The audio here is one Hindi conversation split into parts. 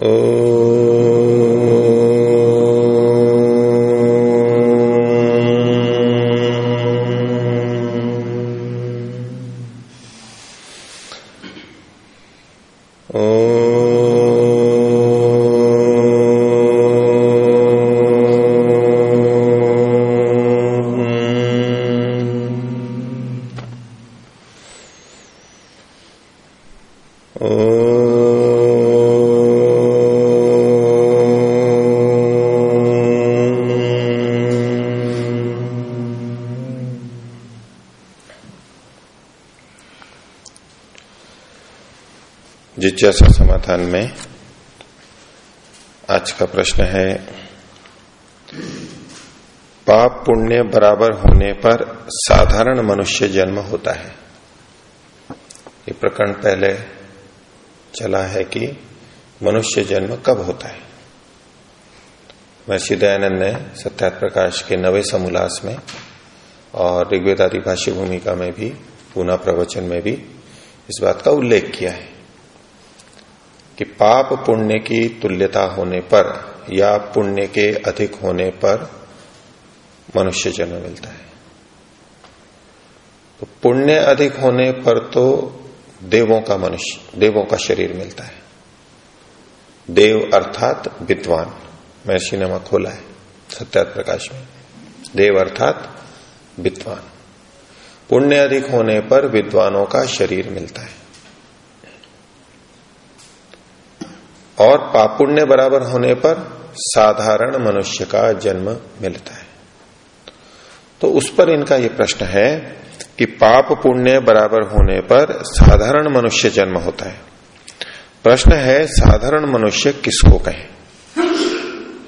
Oh. जिज्ञासा समाधान में आज का प्रश्न है, पाप पुण्य बराबर होने पर साधारण मनुष्य जन्म होता है। ये प्रकरण पहले चला है कि मनुष्य जन्म कब होता है। महर्षि दयानंद ने सत्यात प्रकाश के नवे समोल्लास में और ऋग्वेदादि भाष्य भूमिका में भी, पुनः प्रवचन में भी इस बात का उल्लेख किया है। पाप पुण्य की तुल्यता होने पर या पुण्य के अधिक होने पर मनुष्य जन्म मिलता है। तो पुण्य अधिक होने पर तो देवों का मनुष्य, देवों का शरीर मिलता है। देव अर्थात विद्वान ने वहाँ खोला है सत्यात प्रकाश में। देव अर्थात विद्वान। पुण्य अधिक होने पर विद्वानों का शरीर मिलता है। और पापुण्य बराबर होने पर साधारण मनुष्य का जन्म मिलता है। तो उस पर इनका यह प्रश्न है कि पाप पुण्य बराबर होने पर साधारण मनुष्य जन्म होता है। प्रश्न है, साधारण मनुष्य किसको कहें?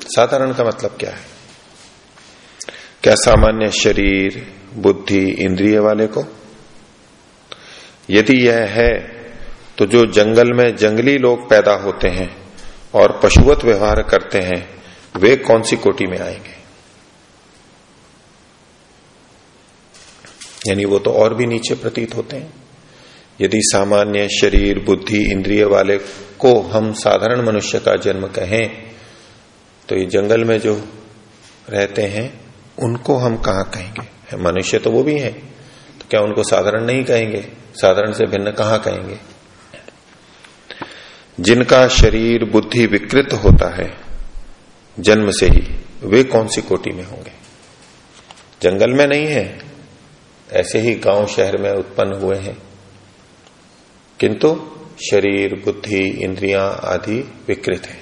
साधारण का मतलब क्या है? क्या सामान्य शरीर, बुद्धि, इंद्रिय वाले को? यदि यह है तो जो जंगल में जंगली लोग पैदा होते हैं और पशुवत व्यवहार करते हैं, वे कौन सी कोटि में आएँगे? यानी वो तो और भी नीचे प्रतीत होते हैं। यदि सामान्य शरीर, बुद्धि, इंद्रिय वाले को हम साधारण मनुष्य का जन्म कहें तो ये जंगल में जो रहते हैं, उनको हम कहा कहेंगे? मनुष्य तो वो भी हैं। तो क्या उनको साधारण नहीं कहेंगे? साधारण से भिन्न कहा कहेंगे? जिनका शरीर बुद्धि विकृत होता है, जन्म से ही वे कौन सी कोटि में होंगे? जंगल में नहीं है, ऐसे ही गाँव शहर में उत्पन्न हुए हैं। किंतु शरीर, बुद्धि, इंद्रियाँ आदि विकृत है।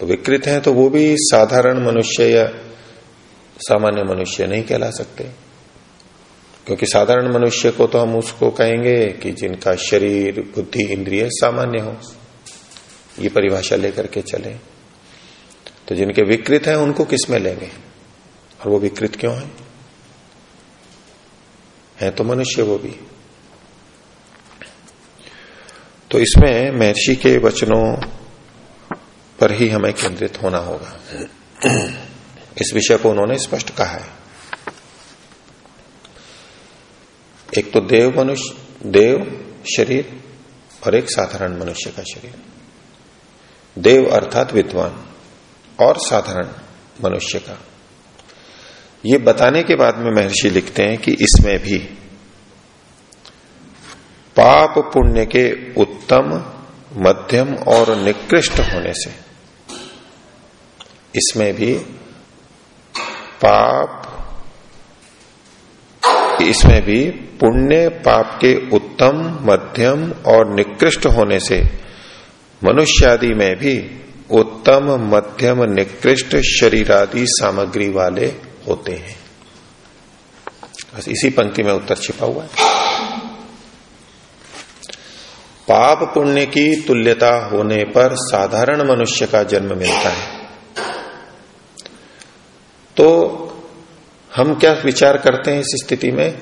तो विकृत हैं तो वो भी साधारण मनुष्य या सामान्य मनुष्य नहीं कहला सकते। क्योंकि साधारण मनुष्य को तो हम उसको कहेंगे कि जिनका शरीर, बुद्धि, इंद्रिय सामान्य हो, ये परिभाषा लेकर के चले। तो जिनके विकृत हैं, उनको किसमें लेंगे? और वो विकृत क्यों है? है तो मनुष्य वो भी। तो इसमें महर्षि के वचनों पर ही हमें केंद्रित होना होगा। इस विषय को उन्होंने स्पष्ट कहा है। एक तो देव मनुष्य, देव, शरीर और एक साधारण मनुष्य का शरीर। देव अर्थात विद्वान और साधारण मनुष्य का। ये बताने के बाद में महर्षि लिखते हैं कि इसमें भी पाप पुण्य के उत्तम, मध्यम और निकृष्ट होने से इसमें भी पाप इसमें भी पुण्य पाप के उत्तम, मध्यम और निकृष्ट होने से मनुष्यादि में भी उत्तम, मध्यम, निकृष्ट शरीरादि सामग्री वाले होते हैं। बस इसी पंक्ति में उत्तर छिपा हुआ है। पाप पुण्य की तुल्यता होने पर साधारण मनुष्य का जन्म मिलता है। तो हम क्या विचार करते हैं इस स्थिति में?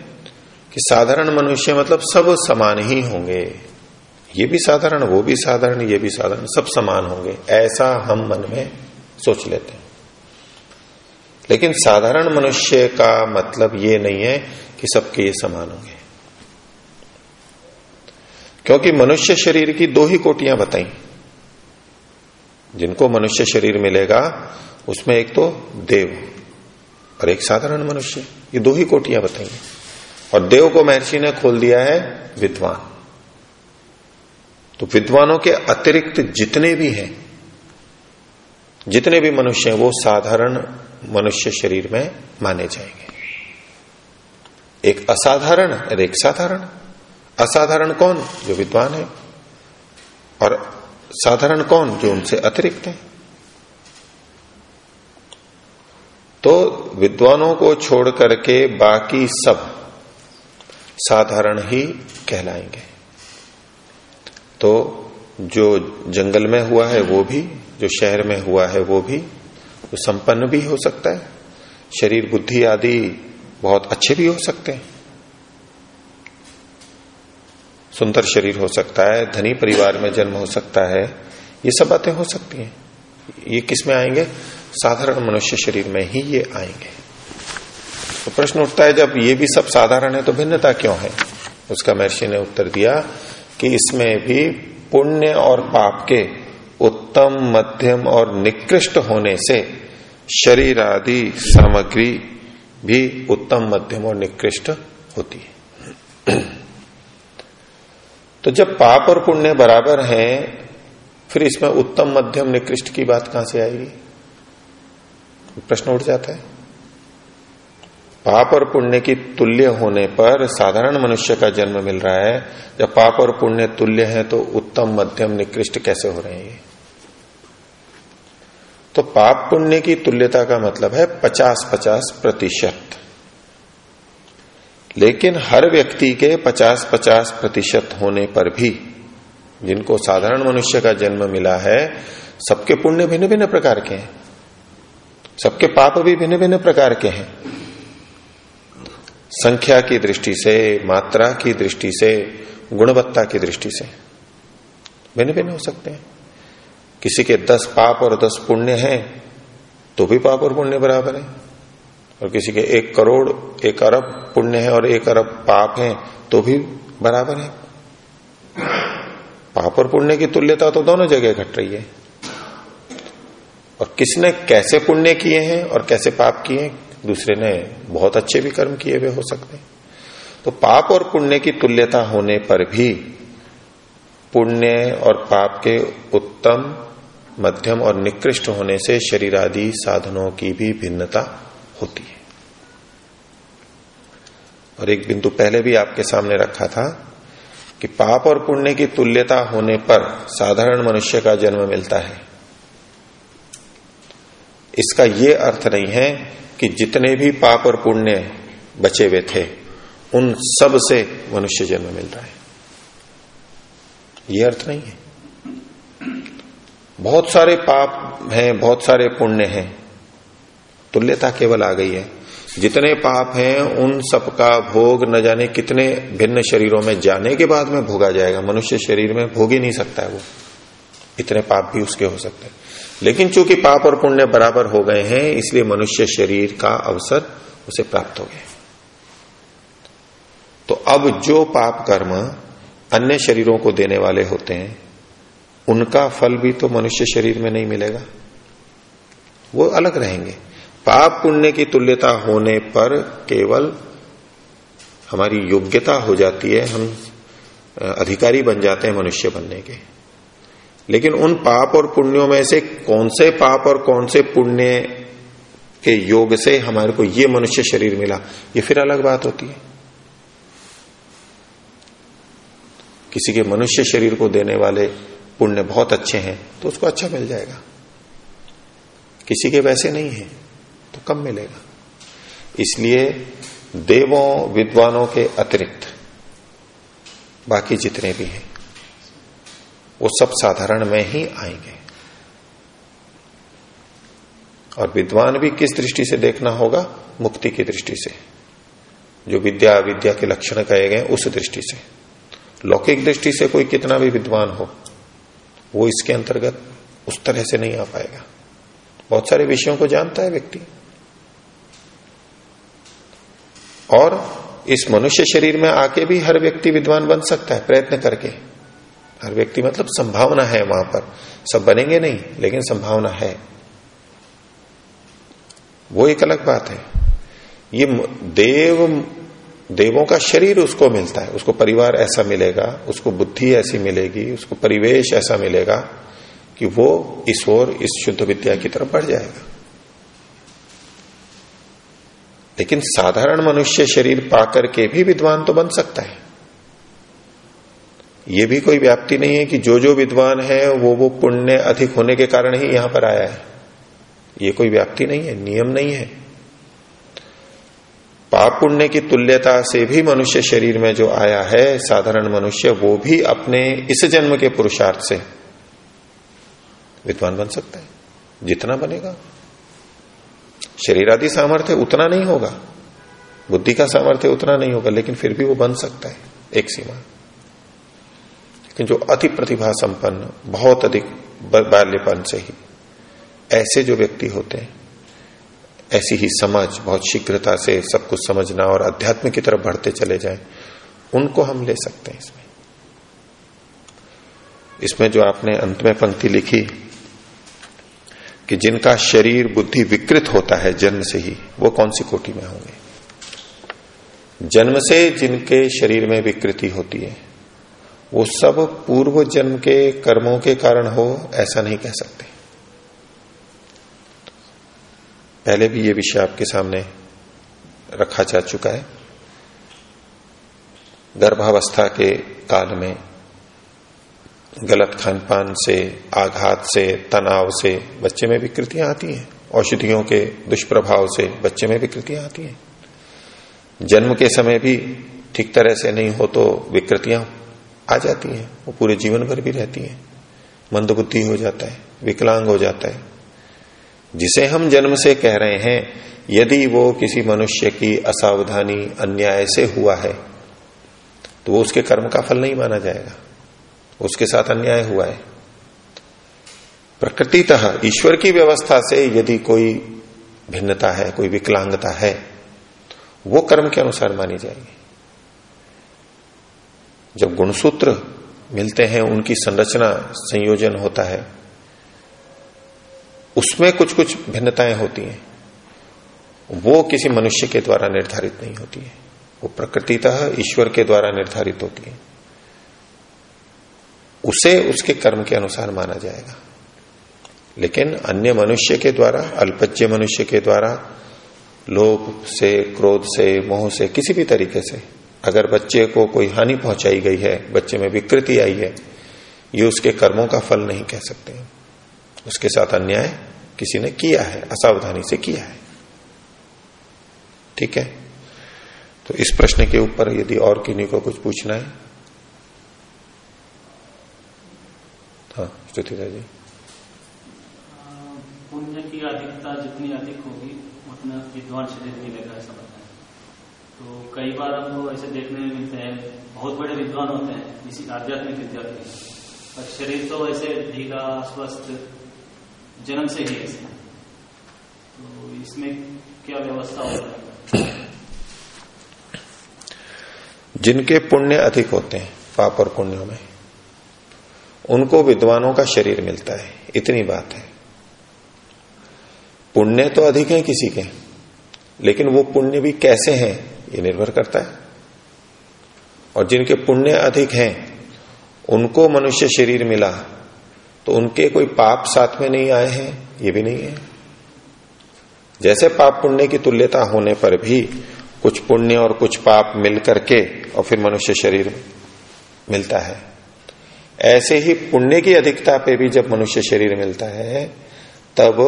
कि साधारण मनुष्य मतलब सब समान ही होंगे। ये भी साधारण, वो भी साधारण, ये भी साधारण, सब समान होंगे। ऐसा हम मन में सोच लेते हैं। लेकिन साधारण मनुष्य का मतलब ये नहीं है कि सबके ये समान होंगे। क्योंकि मनुष्य शरीर की दो ही कोटियाँ बताई। जिनको मनुष्य शरीर मिलेगा, उसमें एक तो देव। और एक साधारण मनुष्य। ये दो ही कोटियाँ बताइए और देव को महर्षि ने खोल दिया है विद्वान। तो विद्वानों के अतिरिक्त जितने भी हैं, जितने भी मनुष्य हैं, वो साधारण मनुष्य शरीर में माने जाएँगे। एक असाधारण और एक साधारण। असाधारण कौन? जो विद्वान है। और साधारण कौन? जो उनसे अतिरिक्त है। तो विद्वानों को छोड़ करके बाकी सब साधारण ही कहलाएँगे। तो जो जंगल में हुआ है, वो भी, जो शहर में हुआ है, वो भी, वो संपन्न भी हो सकता है। शरीर, बुद्धि आदि बहुत अच्छे भी हो सकते हैं। सुंदर शरीर हो सकता है, धनी परिवार में जन्म हो सकता है, ये सब बातें हो सकती हैं। ये किसमें आएँगे? साधारण मनुष्य शरीर में ही ये आएँगे। तो प्रश्न उठता है, जब ये भी सब साधारण है तो भिन्नता क्यों है? उसका महर्षि ने उत्तर दिया कि इसमें भी पुण्य और पाप के उत्तम, मध्यम और निकृष्ट होने से शरीर आदि सामग्री भी उत्तम, मध्यम और निकृष्ट होती है। तो जब पाप और पुण्य बराबर हैं, फिर इसमें उत्तम, मध्यम, निकृष्ट की बात कहाँ से आएगी? प्रश्न उठ जाता है। पाप और पुण्य की तुल्य होने पर साधारण मनुष्य का जन्म मिल रहा है। जब पाप और पुण्य तुल्य है तो उत्तम, मध्यम, निकृष्ट कैसे हो रहे हैं तो पाप पुण्य की तुल्यता का मतलब है पचास पचास प्रतिशत। लेकिन हर व्यक्ति के पचास पचास प्रतिशत होने पर भी जिनको साधारण मनुष्य का जन्म मिला है, सबके पुण्य भिन्न भिन्न प्रकार के हैं। सबके पाप भी भिन्न भिन्न प्रकार के हैं। संख्या की दृष्टि से, मात्रा की दृष्टि से, गुणवत्ता की दृष्टि से भिन्न भिन्न हो सकते हैं। किसी के दस पाप और दस पुण्य हैं तो भी पाप और पुण्य बराबर है। और किसी के एक करोड़, एक अरब पुण्य है और एक अरब पाप है तो भी बराबर है। पाप और पुण्य की तुल्यता तो दोनों जगह घट रही है। और किसने कैसे पुण्य किए हैं और कैसे पाप किए दूसरे ने बहुत अच्छे भी कर्म किए हुए हो सकते हैं। तो पाप और पुण्य की तुल्यता होने पर भी पुण्य और पाप के उत्तम, मध्यम और निकृष्ट होने से शरीर आदि साधनों की भी भिन्नता होती है। और एक बिंदु पहले भी आपके सामने रखा था कि पाप और पुण्य की तुल्यता होने पर साधारण मनुष्य का जन्म मिलता है। इसका ये अर्थ नहीं है कि जितने भी पाप और पुण्य बचे हुए थे, उन सबसे मनुष्य जन्म मिल रहा है। ये अर्थ नहीं है। बहुत सारे पाप हैं, बहुत सारे पुण्य हैं। तुल्यता केवल आ गई है। जितने पाप हैं, उन सब का भोग न जाने कितने भिन्न शरीरों में जाने के बाद में भोगा जाएगा। मनुष्य शरीर में भोग ही नहीं सकता है वो। इतने पाप भी उसके हो सकते हैं। लेकिन चूँकि पाप और पुण्य बराबर हो गए हैं, इसलिए मनुष्य शरीर का अवसर उसे प्राप्त हो गया तो अब जो पाप कर्म अन्य शरीरों को देने वाले होते हैं, उनका फल भी तो मनुष्य शरीर में नहीं मिलेगा। वो अलग रहेंगे। पाप पुण्य की तुल्यता होने पर केवल हमारी योग्यता हो जाती है, हम अधिकारी बन जाते हैं मनुष्य बनने के। लेकिन उन पाप और पुण्यों में से कौन से पाप और कौन से पुण्य के योग से हमारे को ये मनुष्य शरीर मिला? ये फिर अलग बात होती है। किसी के मनुष्य शरीर को देने वाले पुण्य बहुत अच्छे हैं तो उसको अच्छा मिल जाएगा। किसी के वैसे नहीं है तो कम मिलेगा। इसलिए देवों, विद्वानों के अतिरिक्त बाकी जितने भी हैं वो सब साधारण में ही आएँगे। और विद्वान भी किस दृष्टि से देखना होगा? मुक्ति की दृष्टि से। जो विद्या विद्या के लक्षण कहे गए, उस दृष्टि से। लौकिक दृष्टि से कोई कितना भी विद्वान हो, वो इसके अंतर्गत उस तरह से नहीं आ पाएगा। बहुत सारे विषयों को जानता है व्यक्ति। और इस मनुष्य शरीर में आके भी हर व्यक्ति विद्वान बन सकता है, प्रयत्न करके। हर व्यक्ति मतलब संभावना है वहाँ पर। सब बनेंगे नहीं, लेकिन संभावना है। वो एक अलग बात है। ये देव, देवों का शरीर उसको मिलता है। उसको परिवार ऐसा मिलेगा, उसको बुद्धि ऐसी मिलेगी, उसको परिवेश ऐसा मिलेगा कि वो इस ओर, इस शुद्ध विद्या की तरफ़ बढ़ जाएगा। लेकिन साधारण मनुष्य शरीर पाकर के भी विद्वान तो बन सकता है। ये भी कोई व्याप्ति नहीं है कि जो जो विद्वान है, वो वो पुण्य अधिक होने के कारण ही यहाँ पर आया है। ये कोई व्याप्ति नहीं है, नियम नहीं है। पाप पुण्य की तुल्यता से भी मनुष्य शरीर में जो आया है, साधारण मनुष्य, वो भी अपने इस जन्म के पुरुषार्थ से विद्वान बन सकता है, जितना बनेगा। शरीर आदि सामर्थ्य उतना नहीं होगा, बुद्धि का सामर्थ्य उतना नहीं होगा, लेकिन फिर भी वो बन सकता है, एक सीमा। लेकिन जो अति प्रतिभा संपन्न, बहुत अधिक बाल्यपन से ही, ऐसे जो व्यक्ति होते हैं, ऐसी ही समझ बहुत शीघ्रता से सब कुछ समझना और अध्यात्म की तरफ़ बढ़ते चले जाएँ, उनको हम ले सकते हैं इसमें। इसमें जो आपने अंत में पंक्ति लिखी कि जिनका शरीर बुद्धि विकृत होता है जन्म से ही, वो कौन सी कोटि में होंगे? जन्म से जिनके शरीर में विकृति होती है वो सब पूर्व जन्म के कर्मों के कारण हो, ऐसा नहीं कह सकते। पहले भी ये विषय आपके सामने रखा जा चुका है। गर्भावस्था के काल में गलत खान पान से, आघात से, तनाव से बच्चे में विकृतियाँ आती हैं। औषधियों के दुष्प्रभाव से बच्चे में विकृतियाँ आती हैं। जन्म के समय भी ठीक तरह से नहीं हो तो विकृतियाँ आ जाती हैं। वो पूरे जीवन भर भी रहती हैं। मंदबुद्धि हो जाता है, विकलांग हो जाता है। जिसे हम जन्म से कह रहे हैं, यदि वो किसी मनुष्य की असावधानी, अन्याय से हुआ है तो वो उसके कर्म का फल नहीं माना जाएगा। उसके साथ अन्याय हुआ है। प्रकृतितः ईश्वर की व्यवस्था से यदि कोई भिन्नता है, कोई विकलांगता है, वो कर्म के अनुसार मानी जाएगी। जब गुणसूत्र मिलते हैं, उनकी संरचना संयोजन होता है। उसमें कुछ कुछ भिन्नताएँ होती हैं। वो किसी मनुष्य के द्वारा निर्धारित नहीं होती है। वो प्रकृतितः ईश्वर के द्वारा निर्धारित होती है। उसे उसके कर्म के अनुसार माना जाएगा। लेकिन अन्य मनुष्य के द्वारा, अल्पज्य मनुष्य के द्वारा लोभ से, क्रोध से, मोह से, किसी भी तरीके से अगर बच्चे को कोई हानि पहुंचाई गई है, बच्चे में विकृति आई है, ये उसके कर्मों का फल नहीं कह सकते। उसके साथ अन्याय किसी ने किया है, असावधानी से किया है। ठीक है? तो इस प्रश्न के ऊपर यदि और किन्हीं को कुछ पूछना है? हाँ स्तुतिदा जी। पुण्य की अधिकता जितनी अधिक होगी, उतना विद्वान शरीर मिलेगा तो कई बार हमको ऐसे देखने में मिलते हैं, बहुत बड़े विद्वान होते हैं इसी आध्यात्मिक विद्यार्थी। पर शरीर तो वैसे ढीला स्वस्थ जन्म से ही ऐसे। तो इसमें क्या व्यवस्था हो रहा है? जिनके पुण्य अधिक होते हैं, पाप और पुण्यों में, उनको विद्वानों का शरीर मिलता है। इतनी बात है। पुण्य तो अधिक है किसी के, लेकिन वो पुण्य भी कैसे हैं? ये निर्भर करता है। और जिनके पुण्य अधिक हैं, उनको मनुष्य शरीर मिला तो उनके कोई पाप साथ में नहीं आए हैं, ये भी नहीं है। जैसे पाप पुण्य की तुल्यता होने पर भी कुछ पुण्य और कुछ पाप मिल करके और फिर मनुष्य शरीर मिलता है। ऐसे ही पुण्य की अधिकता पे भी जब मनुष्य शरीर मिलता है, तब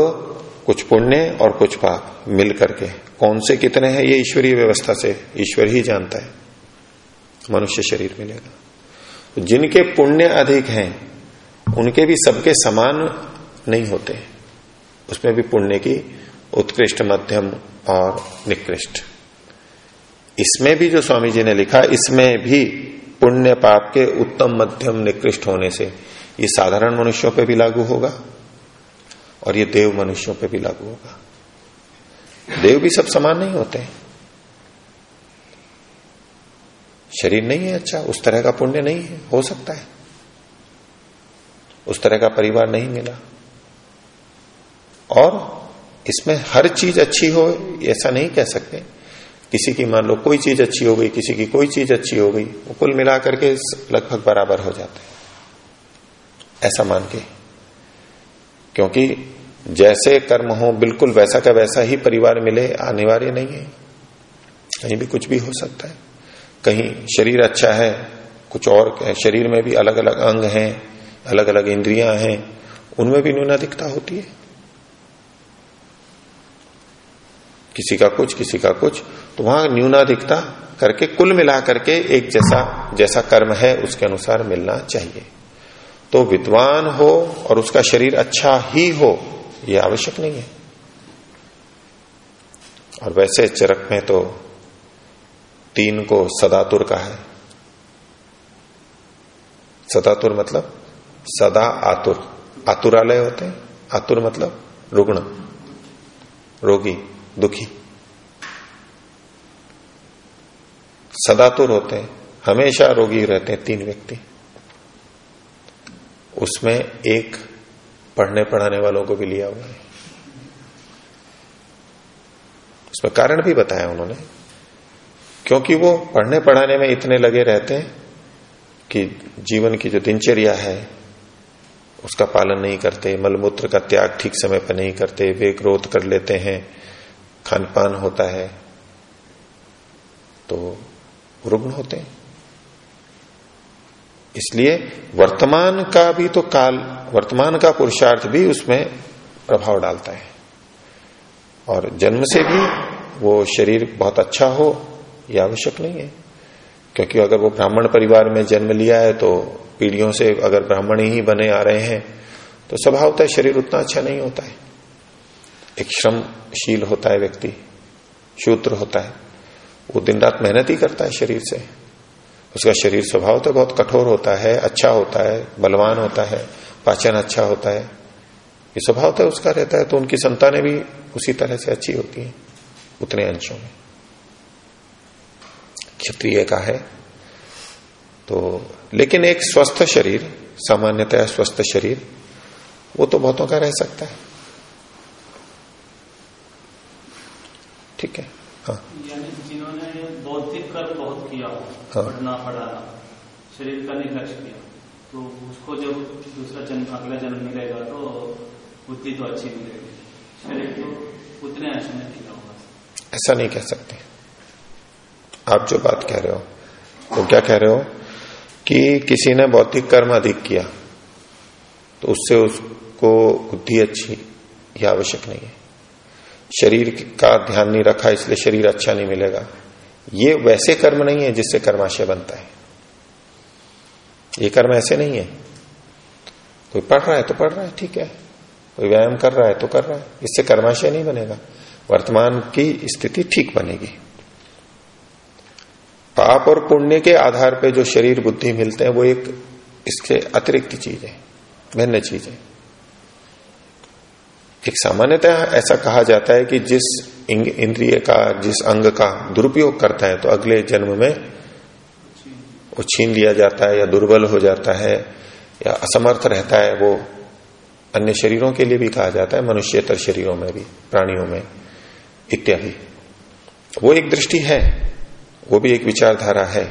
कुछ पुण्य और कुछ पाप मिल करके। कौन से कितने हैं, ये ईश्वरीय व्यवस्था से ईश्वर ही जानता है। मनुष्य शरीर मिलेगा। तो जिनके पुण्य अधिक हैं, उनके भी सबके समान नहीं होते। उसमें भी पुण्य की उत्कृष्ट मध्यम और निकृष्ट। इसमें भी जो स्वामी जी ने लिखा, इसमें भी पुण्य पाप के उत्तम मध्यम निकृष्ट होने से ये साधारण मनुष्यों पे भी लागू होगा। और ये देव मनुष्यों पे भी लागू होगा। देव भी सब समान नहीं होते शरीर नहीं है अच्छा उस तरह का पुण्य नहीं है, हो सकता है। उस तरह का परिवार नहीं मिला। और इसमें हर चीज़ अच्छी हो, ऐसा नहीं कह सकते। किसी की मान लो कोई चीज़ अच्छी हो गई, किसी की कोई चीज़ अच्छी हो गई, वो कुल मिलाकर के लगभग बराबर हो जाते हैं। ऐसा मान के। क्योंकि जैसे कर्म हो, बिल्कुल वैसा का वैसा ही परिवार मिले, अनिवार्य नहीं है। कहीं भी कुछ भी हो सकता है। कहीं शरीर अच्छा है, कुछ और शरीर में भी अलग अलग अंग हैं अलग अलग इंद्रियाँ हैं, उनमें भी न्यूनाधिकता होती है। किसी का कुछ, किसी का कुछ तो वहाँ न्यूनाधिकता करके, कुल मिला करके एक जैसा जैसा कर्म है, उसके अनुसार मिलना चाहिए। तो विद्वान हो और उसका शरीर अच्छा ही हो यह आवश्यक नहीं है। और वैसे चरक में तो तीन को सदातुर का है। सदातुर मतलब सदा आतुर। आतुरालय होते हैं। आतुर मतलब रुग्ण। रोगी, दुखी। सदातुर होते हैं। हमेशा रोगी रहते हैं तीन व्यक्ति। उसमें एक पढ़ने पढ़ाने वालों को भी लिया हुआ है। उसमें कारण भी बताया उन्होंने। क्योंकि वो पढ़ने पढ़ाने में इतने लगे रहते हैं कि जीवन की जो दिनचर्या है, उसका पालन नहीं करते, मलमूत्र का त्याग ठीक समय पर नहीं करते वे क्रोध कर लेते हैं, खान पान होता है तो रुग्ण होते हैं। इसलिए वर्तमान का भी तो काल, वर्तमान का पुरुषार्थ भी उसमें प्रभाव डालता है। और जन्म से भी वो शरीर बहुत अच्छा हो यह आवश्यक नहीं है। क्योंकि अगर वो ब्राह्मण परिवार में जन्म लिया है तो पीढ़ियों से अगर ब्राह्मण ही बने आ रहे हैं तो स्वभावतः शरीर उतना अच्छा नहीं होता है। एक श्रमशील होता है व्यक्ति शूत्र होता है। वो दिन रात मेहनत ही करता है शरीर से। उसका शरीर स्वभाव तो बहुत कठोर होता है अच्छा होता है, बलवान होता है, पाचन अच्छा होता है। ये स्वभाव तो उसका रहता है तो उनकी संतानें भी उसी तरह से अच्छी होती हैं, उतने अंशों में। क्षत्रिय का है तो लेकिन एक स्वस्थ शरीर सामान्यतः स्वस्थ शरीर, वो तो बहुतों का रह सकता है। ठीक है हाँ यानी जिन्होंने बौद्धिक कर्म बहुत किया हो हाँ। पढ़ना पढ़ाना शरीर का निर्लक्ष्य किया। तो उसको जब दूसरा जन्म अगला जन्म मिलेगा तो बुद्धि तो अच्छी मिलेगी। शरीर तो उतने अंश में किया होगा ऐसा नहीं कह सकते। आप जो बात कह रहे हो वो क्या कह रहे हो? कि किसी ने बौद्धिक कर्म अधिक किया तो उससे उसको बुद्धि अच्छी यह आवश्यक नहीं है। शरीर का ध्यान नहीं रखा इसलिए शरीर अच्छा नहीं मिलेगा। ये वैसे कर्म नहीं है जिससे कर्माशय बनता है। ये कर्म ऐसे नहीं है। कोई पढ़ रहा है तो पढ़ रहा है, ठीक है। कोई व्यायाम कर रहा है तो कर रहा है। इससे कर्माशय नहीं बनेगा। वर्तमान की स्थिति ठीक बनेगी। पाप और पुण्य के आधार पर जो शरीर बुद्धि मिलते हैं, वो एक इसके अतिरिक्त चीज़ है, भिन्न चीज़ है। एक सामान्यतः ऐसा कहा जाता है कि जिस इंद्रिय का जिस अंग का दुरुपयोग करता है तो अगले जन्म में वो छीन लिया जाता है या दुर्बल हो जाता है या असमर्थ रहता है, वो अन्य शरीरों के लिए भी कहा जाता है, मनुष्यतर शरीरों में भी, प्राणियों में, इत्यादि। वो एक दृष्टि है, वो भी एक विचारधारा है,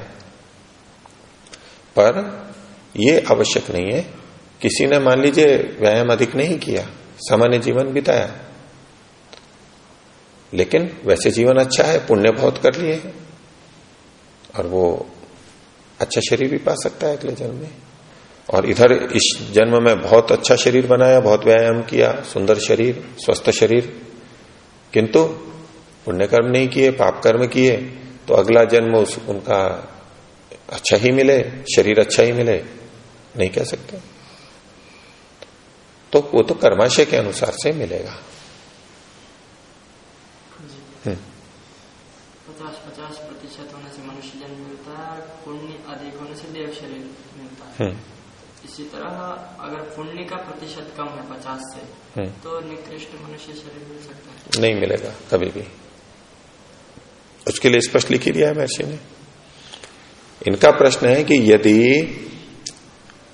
पर यह आवश्यक नहीं है। किसी ने मान लीजिए व्यायाम अधिक नहीं किया, सामान्य जीवन बिताया लेकिन वैसे जीवन अच्छा है, पुण्य बहुत कर लिए और वो अच्छा शरीर भी पा सकता है अगले जन्म में। और इधर इस जन्म में बहुत अच्छा शरीर बनाया, बहुत व्यायाम किया, सुंदर शरीर, स्वस्थ शरीर। किंतु पुण्य कर्म नहीं किए, पाप कर्म किए तो अगला जन्म उस, उनका अच्छा ही मिले, शरीर अच्छा ही मिले। नहीं कह सकते। तो वो तो कर्माशय के अनुसार से मिलेगा हम्म। पचास पचास प्रतिशत होने से मनुष्य जन्म मिलता है पुण्य अधिक होने से देव शरीर मिलता है। इसी तरह अगर पुण्य का प्रतिशत कम है पचास से। तो निकृष्ट मनुष्य शरीर मिल सकता है। नहीं मिलेगा कभी भी। उसके लिए स्पष्ट लिखी दिया है महर्षि ने। इनका प्रश्न है कि यदि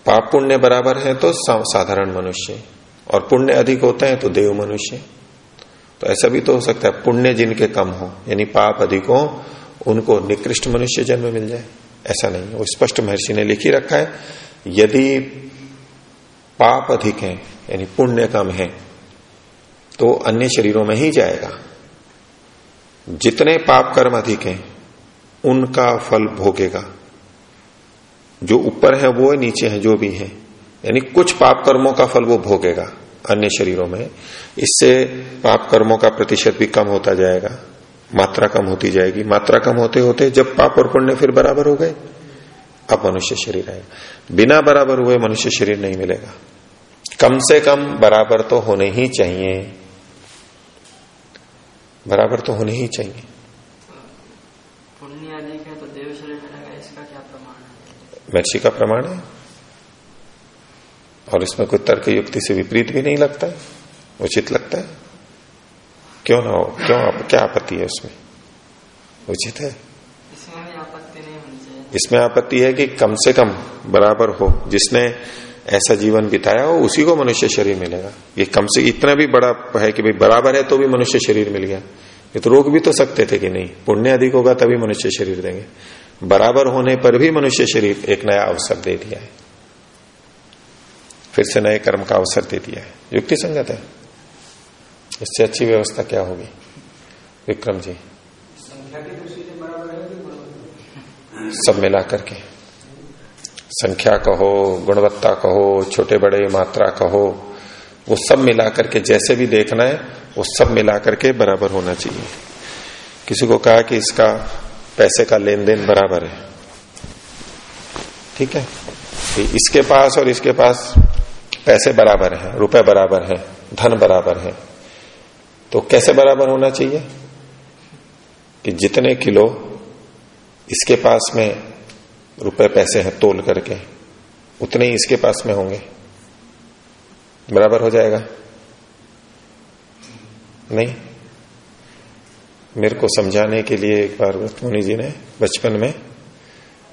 पाप पुण्य बराबर है तो साधारण मनुष्य और पुण्य अधिक होते हैं तो देव मनुष्य। तो ऐसा भी तो हो सकता है पुण्य जिनके कम हो यानी पाप अधिक हो उनको निकृष्ट मनुष्य जन्म मिल जाए। ऐसा नहीं वो स्पष्ट महर्षि ने लिखी रखा है, यदि पाप अधिक है, यानी पुण्य कम है तो अन्य शरीरों में ही जाएगा। जितने पाप कर्म अधिक हैं, उनका फल भोगेगा। जो ऊपर है, वो है नीचे है, जो भी है, यानी कुछ पाप कर्मों का फल वो भोगेगा अन्य शरीरों में। इससे पाप कर्मों का प्रतिशत भी कम होता जाएगा। मात्रा कम होती जाएगी। मात्रा कम होते होते जब पाप और पुण्य फिर बराबर हो गए अब मनुष्य शरीर आएगा बिना बराबर हुए मनुष्य शरीर नहीं मिलेगा। कम से कम बराबर तो होने ही चाहिए। बराबर तो होने ही चाहिए। पुण्य अधिक है तो देव शरीर मिलेगा इसका क्या प्रमाण है? महर्षि का प्रमाण है। और इसमें कोई तर्क युक्ति से विपरीत भी नहीं लगता है। उचित लगता है। क्यों ना हो? क्यों आप, क्या आपत्ति है उसमें उचित है। इसमें आपत्ति नहीं होनी चाहिए। इसमें आपत्ति है कि कम से कम बराबर हो। जिसने ऐसा जीवन बिताया हो उसी को मनुष्य शरीर मिलेगा। ये कम से इतना भी बड़ा है कि भाई बराबर है तो भी मनुष्य शरीर मिल गया। ये तो रोक भी तो सकते थे कि नहीं। पुण्य अधिक होगा तभी मनुष्य शरीर देंगे। बराबर होने पर भी मनुष्य शरीर एक नया अवसर दे दिया है। फिर से नए कर्म का अवसर दे दिया है। युक्ति संगत है। इससे अच्छी व्यवस्था क्या होगी? विक्रम जी। सब मिला करके। संख्या कहो, गुणवत्ता कहो, छोटे बड़े, मात्रा कहो, वो सब मिला करके जैसे भी देखना है, वो सब मिला करके बराबर होना चाहिए। किसी को कहा कि इसका पैसे का लेन देन बराबर है। ठीक है? इसके पास और इसके पास पैसे बराबर हैं, रुपए बराबर हैं, धन बराबर है। तो कैसे बराबर होना चाहिए? कि जितने किलो इसके पास में रुपए पैसे हैं तोल करके, उतने ही इसके पास में होंगे। बराबर हो जाएगा? नहीं। मेरे को समझाने के लिए एक बार मुनि जी ने, बचपन में,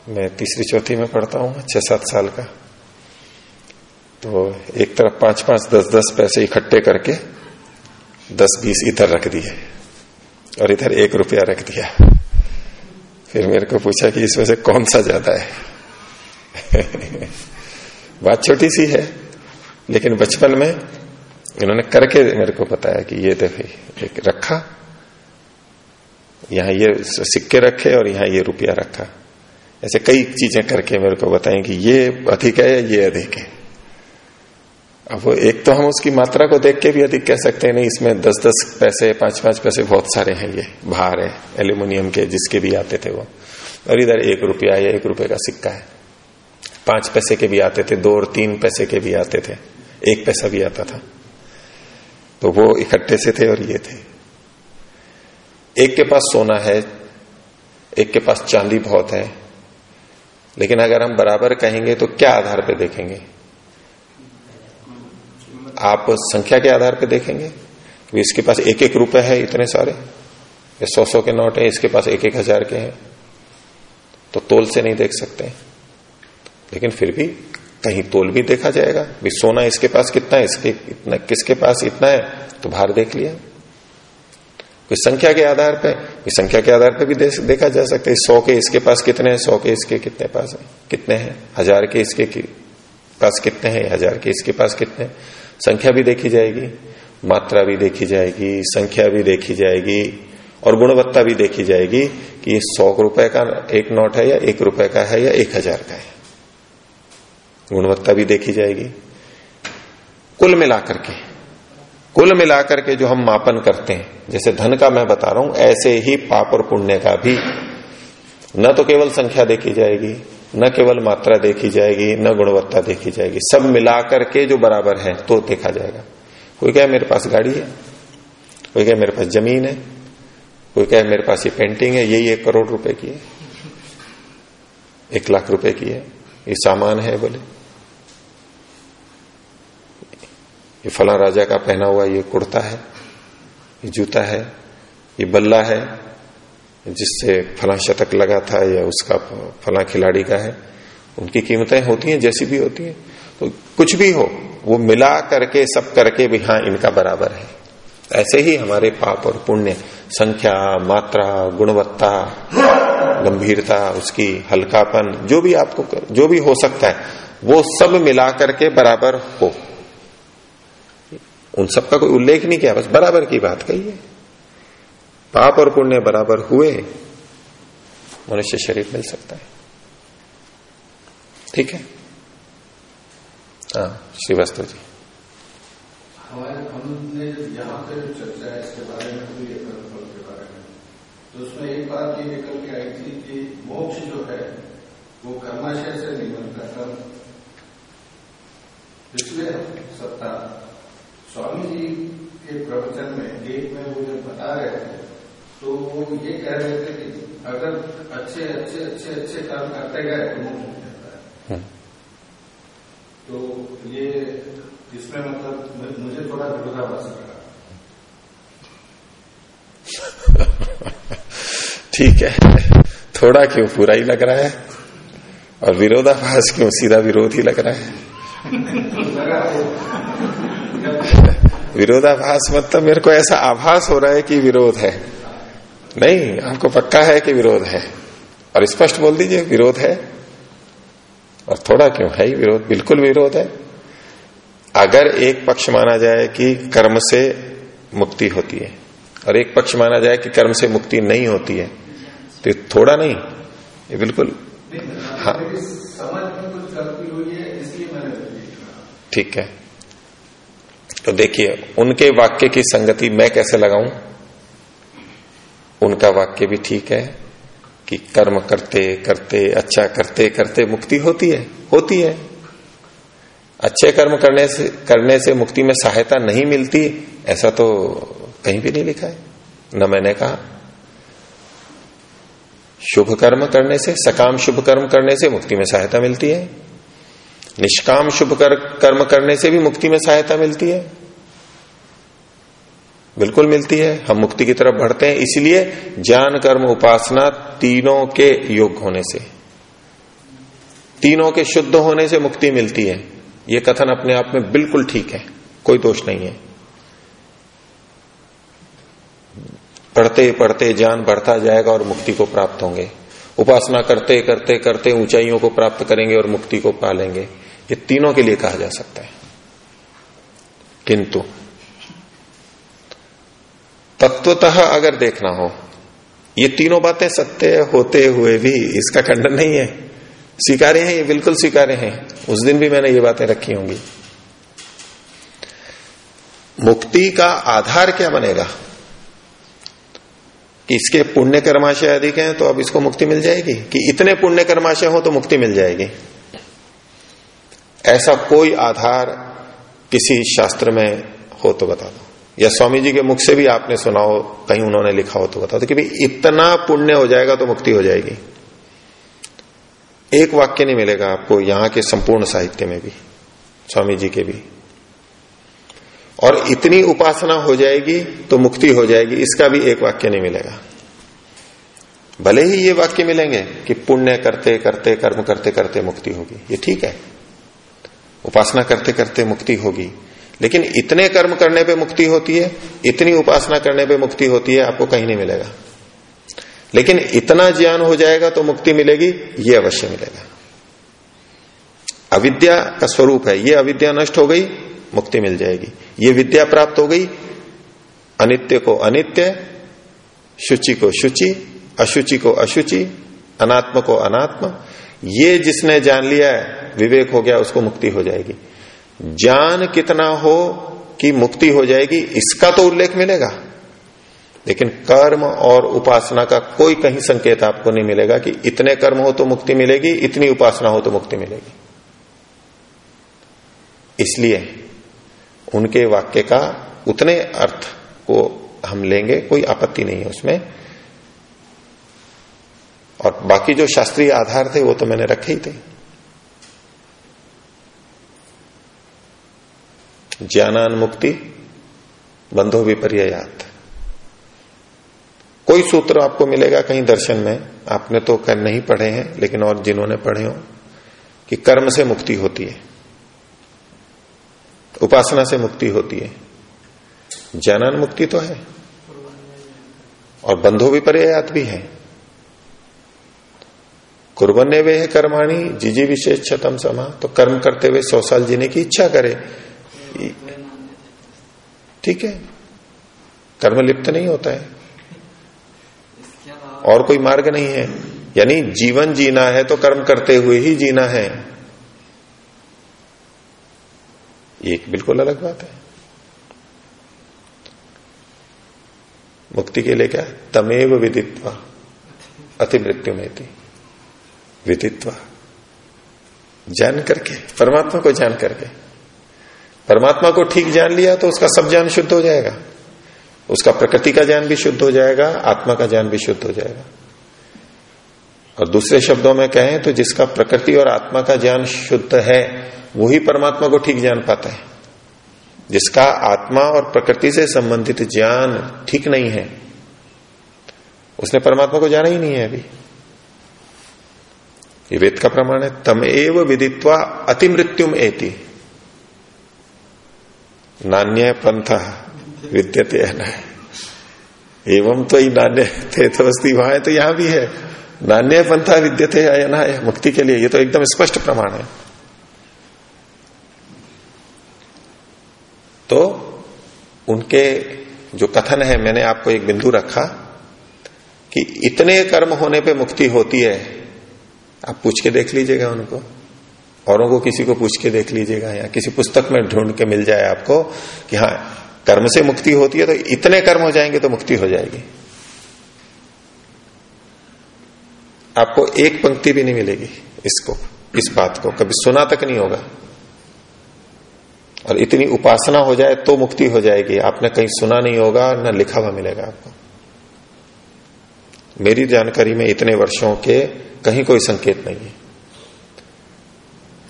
मैं तीसरी चौथी में पढ़ता हूँ छह सात साल का। तो एक तरफ़ पाँच पाँच दस दस पैसे इकट्ठे करके दस बीस इधर रख दिए और इधर एक रुपया रख दिया। फिर मेरे को पूछा कि इसमें से कौन सा ज़्यादा है? बात छोटी सी है, लेकिन बचपन में इन्होंने करके मेरे को बताया कि ये देखिए, एक रखा, यहाँ ये सिक्के रखे और यहाँ ये रुपया रखा। ऐसे कई चीज़ें करके मेरे को बताएँ कि ये अधिक है या ये अधिक है। अब वो एक तो हम उसकी मात्रा को देख के भी अधिक कह सकते हैं, नहीं, इसमें दस दस पैसे पाँच पाँच पैसे बहुत सारे हैं ये, भार है, एल्यूमिनियम के जिसके भी आते थे वो। और इधर एक रुपया, या एक रुपए का सिक्का है। पाँच पैसे के भी आते थे, दो और तीन पैसे के भी आते थे, एक पैसा भी आता था। तो वो इकट्ठे से थे और ये थे। एक के पास सोना है, एक के पास चांदी बहुत है, लेकिन अगर हम बराबर कहेंगे तो क्या आधार पर देखेंगे? आप संख्या के आधार पर देखेंगे इसके पास एक एक रुपए है इतने सारे। ये सौ सौ के नोट है, इसके पास एक एक हज़ार के हैं। तो तोल से नहीं देख सकते। लेकिन फिर भी कहीं तोल भी देखा जाएगा भी सोना इसके पास कितना है, इसके इतना किसके पास इतना है तो भार देख लिया। कोई संख्या के आधार पे संख्या के आधार पे भी देखा जा सकता है सौ के इसके पास कितने हैं, सौ के इसके कितने पास है, कितने हैं, हज़ार के इसके पास कितने हैं, हज़ार के इसके पास कितने हैं। संख्या भी देखी जाएगी, मात्रा भी देखी जाएगी, संख्या भी देखी जाएगी और गुणवत्ता भी देखी जाएगी कि ये सौ रुपए का एक नोट है या एक रुपए का है या एक हज़ार का है। गुणवत्ता भी देखी जाएगी। कुल मिलाकर के, कुल मिलाकर के जो हम मापन करते हैं, जैसे धन का मैं बता रहा हूँ, ऐसे ही पाप और पुण्य का भी, न तो केवल संख्या देखी जाएगी न केवल मात्रा देखी जाएगी, न गुणवत्ता देखी जाएगी। सब मिलाकर के जो बराबर है तो देखा जाएगा। कोई कहे, मेरे पास गाड़ी है। कोई कहे, मेरे पास ज़मीन है। कोई कहे, मेरे पास ये पेंटिंग है यही एक करोड़ रुपए की है। एक लाख रुपए की है। ये सामान है, बोले। ये फला राजा का पहना हुआ ये कुर्ता है, ये जूता है, ये बल्ला है जिससे फला शतक लगा था या उसका फला खिलाड़ी का है उनकी कीमतें होती हैं जैसी भी होती हैं। तो कुछ भी हो वो मिला करके सब करके भी हाँ इनका बराबर है। ऐसे ही हमारे पाप और पुण्य संख्या मात्रा गुणवत्ता गंभीरता उसकी हल्कापन जो भी आपको कर, जो भी हो सकता है वो सब मिला करके बराबर हो। उन सब का कोई उल्लेख नहीं किया बस बराबर की बात कही है। पाप और पुण्य बराबर हुए, मनुष्य शरीर मिल सकता है। ठीक है? हाँ श्रीवास्तव जी। हमने यहाँ पे चर्चा है, इसके बारे में हुई है कर्मफल के बारे में। तो उसमें एक बात ये निकल के आई थी कि मोक्ष जो है, वो कर्माशय से नहीं बनता, कर्म। पिछले सप्ताह स्वामी जी के प्रवचन में, एक में वो जो बता रहे थे तो वो ये कह रहे थे कि अगर अच्छे अच्छे अच्छे अच्छे काम करते गए तो मोक्ष मिल जाता है। हम्म। तो ये इसमें मतलब मुझे थोड़ा विरोधाभास लगा। ठीक है। थोड़ा क्यों पूरा ही लग रहा है? और विरोधाभास क्यों? सीधा विरोध ही लग रहा है। विरोधाभास मतलब मेरे को ऐसा आभास हो रहा है कि विरोध है। नहीं आपको पक्का है कि विरोध है। और स्पष्ट बोल दीजिए, विरोध है। और थोड़ा क्यों है ही विरोध? बिल्कुल विरोध है। अगर एक पक्ष माना जाए कि कर्म से मुक्ति होती है, और एक पक्ष माना जाए कि कर्म से मुक्ति नहीं होती है तो थोड़ा नहीं। ये बिल्कुल। हाँ। ठीक है। तो देखिए, उनके वाक्य की संगति मैं कैसे लगाऊँ? उनका वाक्य भी ठीक है कि कर्म करते करते अच्छा करते करते मुक्ति होती है होती है। अच्छे कर्म करने से करने से मुक्ति में सहायता नहीं मिलती ऐसा तो कहीं भी नहीं लिखा है न मैंने कहा। शुभ कर्म करने से सकाम शुभ कर्म करने से मुक्ति में सहायता मिलती है। निष्काम शुभ कर, कर्म करने से भी मुक्ति में सहायता मिलती है। बिल्कुल मिलती है। हम मुक्ति की तरफ़ बढ़ते हैं। इसलिए ज्ञान, कर्म, उपासना तीनों के योग होने से, तीनों के शुद्ध होने से मुक्ति मिलती है। ये कथन अपने आप में बिल्कुल ठीक है। कोई दोष नहीं है। पढ़ते पढ़ते ज्ञान बढ़ता जाएगा और मुक्ति को प्राप्त होंगे। उपासना करते करते करते ऊंचाइयों को प्राप्त करेंगे और मुक्ति को पालेंगे। ये तीनों के लिए कहा जा सकता है। किंतु तत्वतः अगर देखना हो, ये तीनों बातें सत्य होते हुए भी इसका खंडन नहीं है। स्वीकार्य है, ये बिल्कुल स्वीकार्य है। उस दिन भी मैंने ये बातें रखी होंगी। मुक्ति का आधार क्या बनेगा? कि इसके पुण्य कर्माशय अधिक हैं तो अब इसको मुक्ति मिल जाएगी? कि इतने पुण्य कर्माशय हो तो मुक्ति मिल जाएगी। ऐसा कोई आधार किसी शास्त्र में हो तो बता दो। या स्वामी जी के मुख से भी आपने सुना हो, कहीं उन्होंने लिखा हो तो बता दो कि भाई, इतना पुण्य हो जाएगा तो मुक्ति हो जाएगी। एक वाक्य नहीं मिलेगा आपको यहाँ के संपूर्ण साहित्य में भी, स्वामी जी के भी। और इतनी उपासना हो जाएगी तो मुक्ति हो जाएगी, इसका भी एक वाक्य नहीं मिलेगा। भले ही ये वाक्य मिलेंगे कि पुण्य करते करते, कर्म करते करते मुक्ति होगी, ये ठीक है। उपासना करते करते मुक्ति होगी। लेकिन इतने कर्म करने पे मुक्ति होती है, इतनी उपासना करने पे मुक्ति होती है, आपको कहीं नहीं मिलेगा। लेकिन इतना ज्ञान हो जाएगा तो मुक्ति मिलेगी, ये अवश्य मिलेगा। अविद्या का स्वरूप है, ये अविद्या नष्ट हो गई, मुक्ति मिल जाएगी। ये विद्या प्राप्त हो गई, अनित्य को अनित्य, शुचि को शुचि, अशुचि को अशुचि, अनात्म को अनात्म, ये जिसने जान लिया है, विवेक हो गया, उसको मुक्ति हो जाएगी। ज्ञान कितना हो कि मुक्ति हो जाएगी, इसका तो उल्लेख मिलेगा। लेकिन कर्म और उपासना का कोई कहीं संकेत आपको नहीं मिलेगा कि इतने कर्म हो तो मुक्ति मिलेगी, इतनी उपासना हो तो मुक्ति मिलेगी। इसलिए उनके वाक्य का उतने अर्थ को हम लेंगे, कोई आपत्ति नहीं है उसमें। और बाकी जो शास्त्रीय आधार थे, वो तो मैंने रखे ही थे। ज्ञानान मुक्ति, बंधो विपर्यात कोई सूत्र आपको मिलेगा कहीं दर्शन में, आपने तो कर नहीं पढ़े हैं, लेकिन और जिन्होंने पढ़े हो, कि कर्म से मुक्ति होती है। उपासना से मुक्ति होती है। ज्ञानान मुक्ति तो है। और बंधो भी पर्यात भी है। कुर्बन्य वे है कर्माणी, जिजी विशेष छतम समा तो कर्म करते हुए सौ साल जीने की इच्छा करे ठीक है। कर्म लिप्त नहीं होता है। और कोई मार्ग नहीं है। यानी जीवन जीना है तो कर्म करते हुए ही जीना है। एक बिल्कुल अलग बात है। मुक्ति के लिए क्या? तमेव विदित्वा। अति मृत्यु में थी विदित्वा। जान करके, परमात्मा को जान करके। परमात्मा को ठीक जान लिया तो उसका सब ज्ञान शुद्ध हो जाएगा। उसका प्रकृति का ज्ञान भी शुद्ध हो जाएगा, आत्मा का ज्ञान भी शुद्ध हो जाएगा। और दूसरे शब्दों में कहें तो जिसका प्रकृति और आत्मा का ज्ञान शुद्ध है वही परमात्मा को ठीक जान पाता है। जिसका आत्मा और प्रकृति से संबंधित ज्ञान ठीक नहीं है, उसने परमात्मा को जाना ही नहीं है अभी। ये वेद का प्रमाण है तम एव विदित्वा अति मृत्युम एति। नान्य पंथ विद्यते है एवं तो ही नान्य थे तो वहाँ है तो यहाँ भी है। नान्य पंथा विद्यते अयना है, मुक्ति के लिए, ये तो एकदम स्पष्ट प्रमाण है। तो उनके जो कथन है, मैंने आपको एक बिंदु रखा कि इतने कर्म होने पे मुक्ति होती है, आप पूछ के देख लीजिएगा उनको। औरों को किसी को पूछ के देख लीजिएगा या किसी पुस्तक में ढूंढ के मिल जाए आपको कि हाँ कर्म से मुक्ति होती है तो इतने कर्म हो जाएँगे तो मुक्ति हो जाएगी। आपको एक पंक्ति भी नहीं मिलेगी इसको, इस बात को। कभी सुना तक नहीं होगा। और इतनी उपासना हो जाए तो मुक्ति हो जाएगी। आपने कहीं सुना नहीं होगा, ना लिखा हुआ मिलेगा आपको। मेरी जानकारी में इतने वर्षों के कहीं कोई संकेत नहीं है।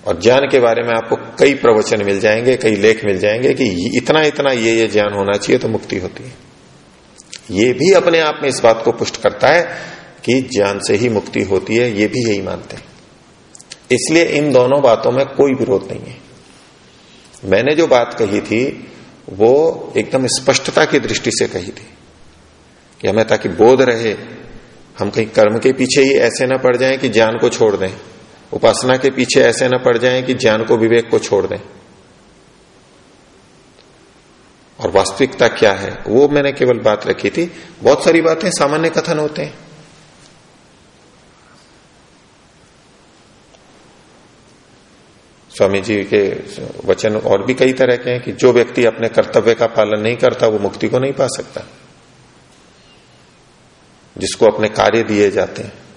और ज्ञान के बारे में आपको कई प्रवचन मिल जाएँगे, कई लेख मिल जाएँगे कि इतना इतना ये ये ज्ञान होना चाहिए तो मुक्ति होती है। ये भी अपने आप में इस बात को पुष्ट करता है कि ज्ञान से ही मुक्ति होती है, ये भी यही मानते हैं। इसलिए इन दोनों बातों में कोई विरोध नहीं है। मैंने जो बात कही थी, वो एकदम स्पष्टता की दृष्टि से कही थी कि हमें ताकि बोध रहे, हम कहीं कर्म के पीछे ही ऐसे ना पड़ जाएँ कि ज्ञान को छोड़ दें। उपासना के पीछे ऐसे ना पड़ जाएँ कि ज्ञान को विवेक को छोड़ दें। और वास्तविकता क्या है? वो मैंने केवल बात रखी थी। बहुत सारी बातें सामान्य कथन होते हैं। स्वामी जी के वचन और भी कई तरह के हैं कि जो व्यक्ति अपने कर्तव्य का पालन नहीं करता, वो मुक्ति को नहीं पा सकता। जिसको अपने कार्य दिए जाते हैं।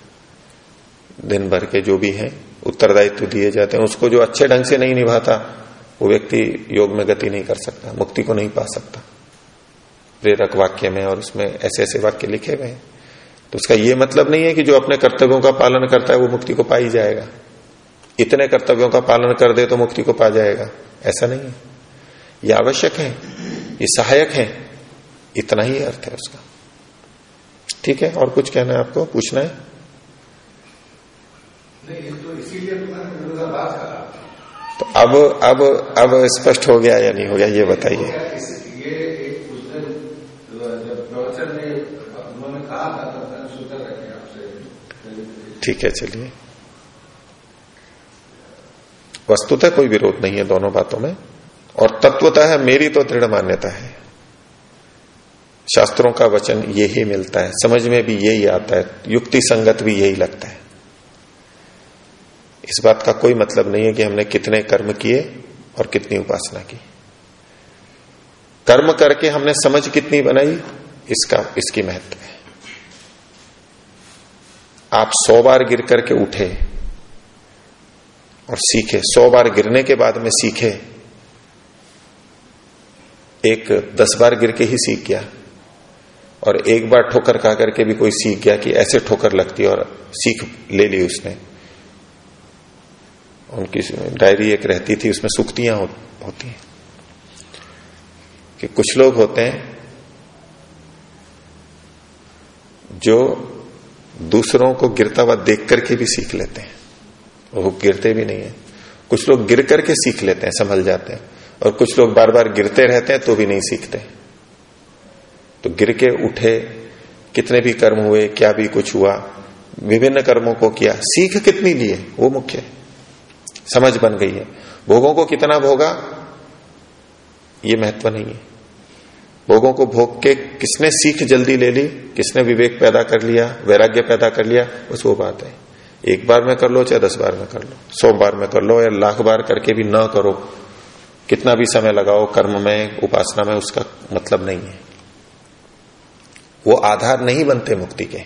दिन भर के जो भी है, उत्तरदायित्व दिए जाते हैं, उसको जो अच्छे ढंग से नहीं निभाता, वो व्यक्ति योग में गति नहीं कर सकता, मुक्ति को नहीं पा सकता। प्रेरक वाक्य में और उसमें ऐसे ऐसे वाक्य लिखे हुए हैं। तो उसका ये मतलब नहीं है कि जो अपने कर्तव्यों का पालन करता है, वो मुक्ति को पा ही जाएगा। इतने कर्तव्यों का पालन कर दे तो मुक्ति को पा जाएगा। ऐसा नहीं है। ये आवश्यक है, ये सहायक है, इतना ही अर्थ है उसका। ठीक है, और कुछ कहना है आपको? पूछना है? तो अब अब अब स्पष्ट हो गया या नहीं हो गया ये बताइए। ठीक है चलिए। वस्तुतः कोई विरोध नहीं है दोनों बातों में और तत्वता है मेरी तो दृढ़ मान्यता है। शास्त्रों का वचन यही मिलता है समझ में भी यही आता है युक्ति संगत भी यही लगता है। इस बात का कोई मतलब नहीं है कि हमने कितने कर्म किए और कितनी उपासना की। कर्म करके हमने समझ कितनी बनाई, इसका, इसकी महत्व है। आप सौ बार गिर करके उठे और सीखे। सौ बार गिरने के बाद में सीखे। एक दस बार गिर के ही सीख गया और एक बार ठोकर खा करके भी कोई सीख गया कि ऐसे ठोकर लगती और सीख ले ली उसने। उनकी डायरी एक रहती थी उसमें सुक्तियाँ हो, होती हैं। कि कुछ लोग होते हैं जो दूसरों को गिरता हुआ देख करके भी सीख लेते हैं। वो गिरते भी नहीं है। कुछ लोग गिर करके सीख लेते हैं संभल जाते हैं। और कुछ लोग बार बार गिरते रहते हैं तो भी नहीं सीखते। तो गिर के उठे कितने भी कर्म हुए क्या भी कुछ हुआ विभिन्न कर्मों को किया सीख कितनी लिए वो मुख्य है। समझ बन गई है। भोगों को कितना भोगा? ये महत्व नहीं है। भोगों को भोग के किसने सीख जल्दी ले ली, किसने विवेक पैदा कर लिया, वैराग्य पैदा कर लिया, बस वो बात है। एक बार में कर लो चाहे दस बार में कर लो, सौ बार में कर लो या लाख बार करके भी न करो। कितना भी समय लगाओ, कर्म में, उपासना में, उसका मतलब नहीं है। वो आधार नहीं बनते मुक्ति के।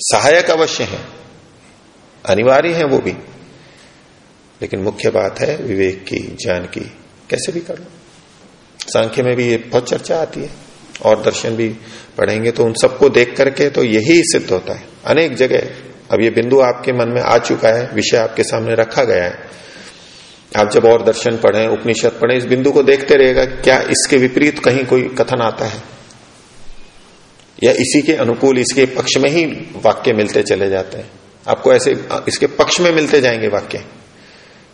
सहायक अवश्य है। अनिवार्य है वो भी। लेकिन मुख्य बात है विवेक की, ज्ञान की, कैसे भी कर। लो सांख्य में भी ये बहुत चर्चा आती है, और दर्शन भी पढ़ेंगे तो उन सबको देख करके तो यही सिद्ध होता है। अनेक जगह, अब ये बिंदु आपके मन में आ चुका है, विषय आपके सामने रखा गया है। आप जब और दर्शन पढ़े, उपनिषद पढ़े, इस बिंदु को देखते रहेगा क्या इसके विपरीत कहीं कोई कथन आता है। या इसी के अनुकूल, इसके पक्ष में ही वाक्य मिलते चले जाते हैं। आपको ऐसे, इसके पक्ष में मिलते जाएँगे वाक्य।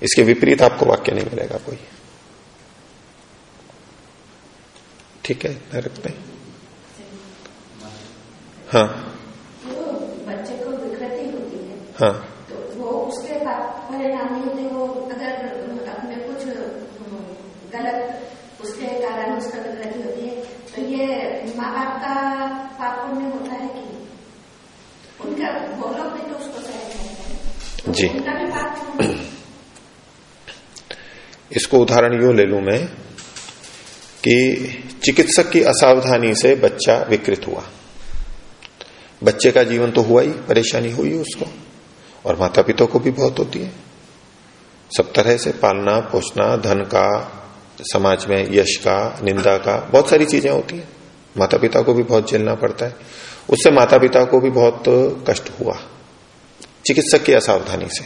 इसके विपरीत आपको वाक्य नहीं मिलेगा कोई। ठीक है इतना रखते हैं। हाँ बच्चे को विकृति होती है। हाँ। तो वो उसके परिणाम होते वो अगर अपने कुछ गलत उसके कारण उसका विकृति होती है। तो ये माँ बाप का पाप पुण्य होता है कि उनका वो लोग भी तो उसको जी। उनका भी पाप इसको उदाहरण यूँ ले लू मैं, कि चिकित्सक की असावधानी से बच्चा विकृत हुआ। बच्चे का जीवन तो हुआ ही, परेशानी हुई उसको, और माता पिता को भी बहुत होती है। सब तरह से पालना पोषना धन का, समाज में यश का, निंदा का, बहुत सारी चीज़ें होती है। माता पिता को भी बहुत झेलना पड़ता है। उससे माता पिता को भी बहुत कष्ट हुआ, चिकित्सक की असावधानी से।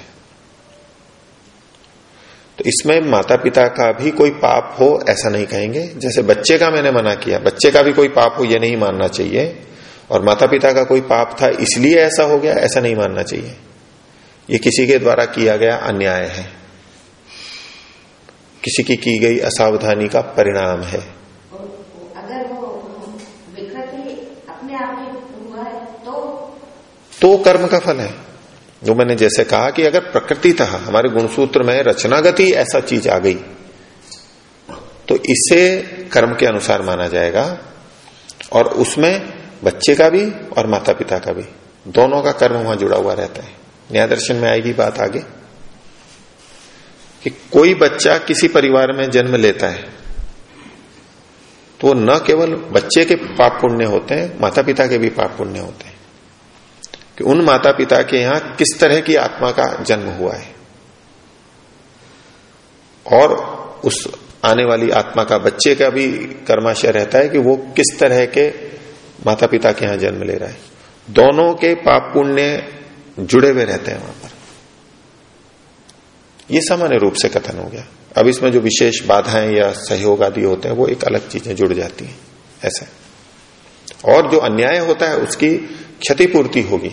तो इसमें माता पिता का भी कोई पाप हो ऐसा नहीं कहेंगे। जैसे बच्चे का मैंने मना किया बच्चे का भी कोई पाप हो यह नहीं मानना चाहिए। और माता पिता का कोई पाप था इसलिए ऐसा हो गया ऐसा नहीं मानना चाहिए। ये किसी के द्वारा किया गया अन्याय है। किसी की की गई असावधानी का परिणाम है। अगर वो विकृति अपने आप हुआ तो? तो कर्म का फल है। जो मैंने जैसे कहा कि अगर प्रकृति था हमारे गुणसूत्र में रचनागति ऐसा चीज़ आ गई तो इसे कर्म के अनुसार माना जाएगा, और उसमें बच्चे का भी और माता पिता का भी, दोनों का कर्म वहाँ जुड़ा हुआ रहता है। न्याय दर्शन में आएगी बात आगे, कि कोई बच्चा किसी परिवार में जन्म लेता है तो न केवल बच्चे के पाप पुण्य होते हैं माता पिता के भी पाप पुण्य होते हैं। कि उन माता पिता के यहाँ किस तरह की आत्मा का जन्म हुआ है। और उस आने वाली आत्मा का बच्चे का भी कर्माशय रहता है कि वो किस तरह के माता पिता के यहाँ जन्म ले रहा है। दोनों के पाप पुण्य जुड़े हुए रहते हैं वहाँ पर। ये सामान्य रूप से कथन हो गया। अब इसमें जो विशेष बाधाएँ या सहयोग आदि होते हैं, वो एक अलग चीज़ें जुड़ जाती हैं। ऐसा। और जो अन्याय होता है, उसकी क्षतिपूर्ति होगी।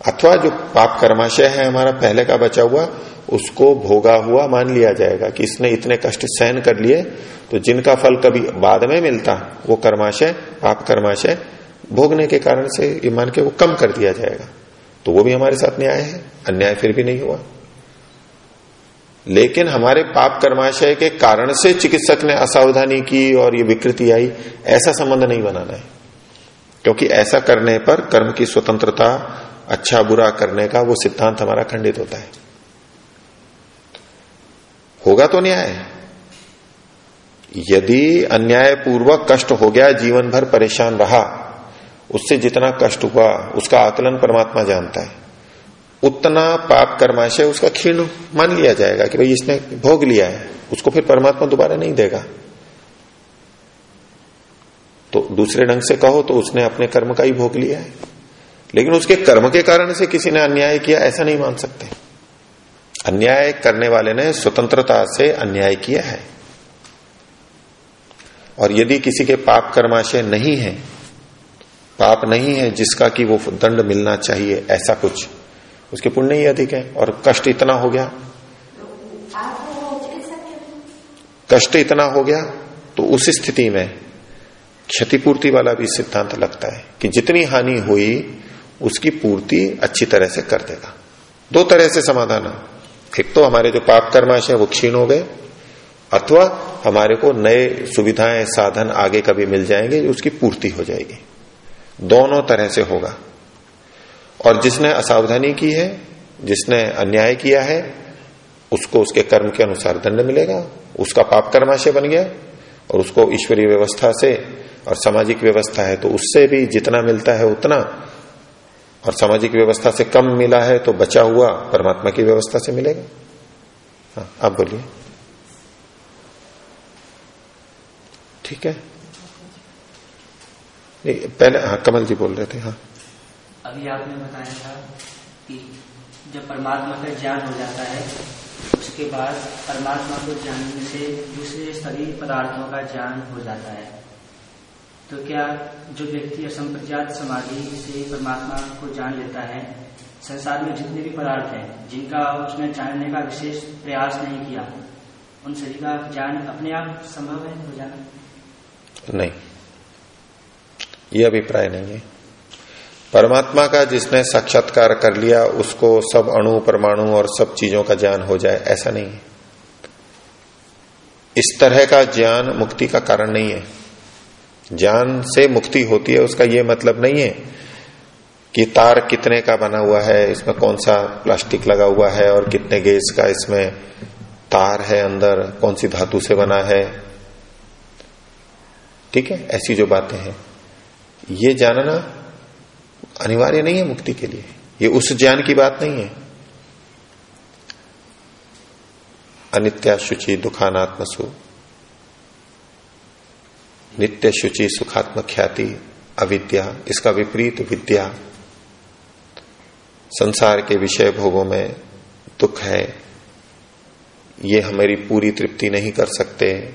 अथवा जो पाप कर्माशय है हमारा पहले का बचा हुआ, उसको भोगा हुआ मान लिया जाएगा कि इसने इतने कष्ट सहन कर लिए तो जिनका फल कभी बाद में मिलता, वो कर्माशय, पाप कर्माशय भोगने के कारण से ये मान के वो कम कर दिया जाएगा। तो वो भी हमारे साथ न्याय है, अन्याय फिर भी नहीं हुआ। लेकिन हमारे पाप कर्माशय के कारण से चिकित्सक ने असावधानी की और ये विकृति आई, ऐसा संबंध नहीं बनाना है। क्योंकि ऐसा करने पर कर्म की स्वतंत्रता अच्छा बुरा करने का वो सिद्धांत हमारा खंडित होता है। होगा तो न्याय। यदि अन्याय पूर्वक कष्ट हो गया जीवन भर परेशान रहा, उससे जितना कष्ट हुआ, उसका आकलन परमात्मा जानता है। उतना पाप कर्माशय उसका क्षीण मान लिया जाएगा कि भाई इसने भोग लिया है, उसको फिर परमात्मा दोबारा नहीं देगा। तो दूसरे ढंग से कहो तो उसने अपने कर्म का ही भोग लिया है। लेकिन उसके कर्म के कारण से किसी ने अन्याय किया, ऐसा नहीं मान सकते। अन्याय करने वाले ने स्वतंत्रता से अन्याय किया है। और यदि किसी के पाप कर्माशय नहीं है, पाप नहीं है जिसका कि वो दंड मिलना चाहिए, ऐसा कुछ, उसके पुण्य ही अधिक है। और कष्ट इतना हो गया। कष्ट इतना हो गया तो उस स्थिति में क्षतिपूर्ति वाला भी सिद्धांत लगता है कि जितनी हानि हुई, उसकी पूर्ति अच्छी तरह से कर देगा। दो तरह से समाधान है। एक तो हमारे जो पाप कर्माश है, वो क्षीण हो गए, अथवा हमारे को नए सुविधाएँ, साधन आगे कभी मिल जाएँगे, उसकी पूर्ति हो जाएगी। दोनों तरह से होगा। और जिसने असावधानी की है, जिसने अन्याय किया है, उसको उसके कर्म के अनुसार दंड मिलेगा, उसका पाप कर्माशय बन गया, और उसको ईश्वरीय व्यवस्था से और सामाजिक व्यवस्था है तो उससे भी जितना मिलता है उतना। और सामाजिक व्यवस्था से कम मिला है तो बचा हुआ परमात्मा की व्यवस्था से मिलेगा। हाँ आप बोलिए। ठीक है। नहीं पहले हाँ कमल जी बोल रहे थे हाँ। अभी आपने बताया था कि जब परमात्मा का ज्ञान हो जाता है, उसके बाद परमात्मा को जानने से दूसरे सभी पदार्थों का ज्ञान हो जाता है। तो क्या जो व्यक्ति असंप्रजात समाधि से परमात्मा को जान लेता है, संसार में जितने भी पदार्थ हैं, जिनका उसने जानने का विशेष प्रयास नहीं किया, उन सभी का ज्ञान अपने आप संभव है हो जाना? नहीं। ये अभिप्राय नहीं है। परमात्मा का जिसने साक्षात्कार कर लिया, उसको सब अणु, परमाणु और सब चीज़ों का ज्ञान हो जाए, ऐसा नहीं है। इस तरह का ज्ञान मुक्ति का कारण नहीं है। ज्ञान से मुक्ति होती है, उसका यह मतलब नहीं है कि तार कितने का बना हुआ है, इसमें कौन सा प्लास्टिक लगा हुआ है और कितने गैस का इसमें तार है अंदर, कौन सी धातु से बना है। ठीक है? ऐसी जो बातें हैं। ये जानना अनिवार्य नहीं है मुक्ति के लिए। ये उस ज्ञान की बात नहीं है। अनित्या शुचि दुखानात्मसु। नित्य शुचि, सुखात्मक ख्याति, अविद्या, इसका विपरीत विद्या। संसार के विषय भोगों में दुख है। ये हमारी पूरी तृप्ति नहीं कर सकते।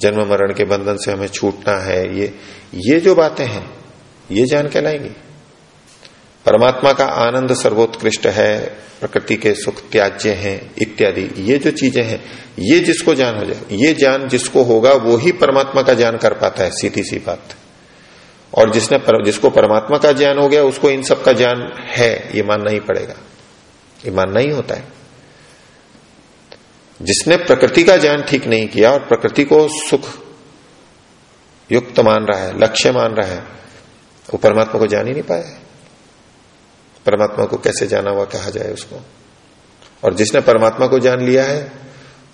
जन्म मरण के बंधन से हमें छूटना है। ये ये जो बातें हैं, ये जान कहलाएँगी परमात्मा का आनंद सर्वोत्कृष्ट है प्रकृति के सुख त्याज्य हैं इत्यादि। ये जो चीज़ें हैं ये जिसको जान हो जाए ये ज्ञान जिसको होगा वो ही परमात्मा का ज्ञान कर पाता है सीधी सी बात। और जिसने पर, जिसको परमात्मा का ज्ञान हो गया उसको इन सब का ज्ञान है ये मानना ही पड़ेगा। ये मानना ही होता है। जिसने प्रकृति का ज्ञान ठीक नहीं किया और प्रकृति को सुख युक्त मान रहा है लक्ष्य मान रहा है वो परमात्मा को जान ही नहीं पाया परमात्मा को कैसे जाना हुआ कहा जाए उसको। और जिसने परमात्मा को जान लिया है